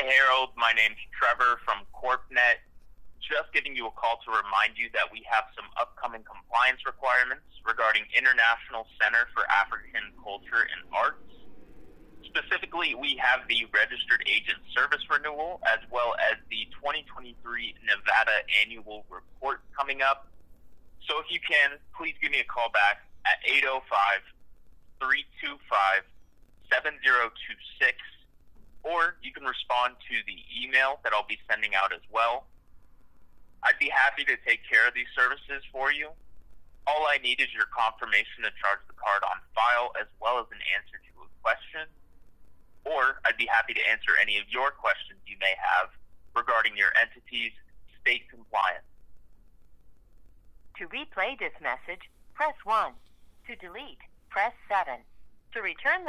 Hi, Harold. My name's Trevor from CorpNet. Just giving you a call to remind you that we have some upcoming compliance requirements regarding International Center for African Culture and Arts. Specifically, we have the Registered Agent Service Renewal as well as the 2023 Nevada Annual Report coming up. So if you can, please give me a call back at 805 325 7026 or you can respond to the email that I'll be sending out as well. I'd be happy to take care of these services for you. All I need is your confirmation to charge the card on file as well as an answer to a question. Or I'd be happy to answer any of your questions you may have regarding your entity's state compliance. To replay this message, press 1. To delete, press 7. To return the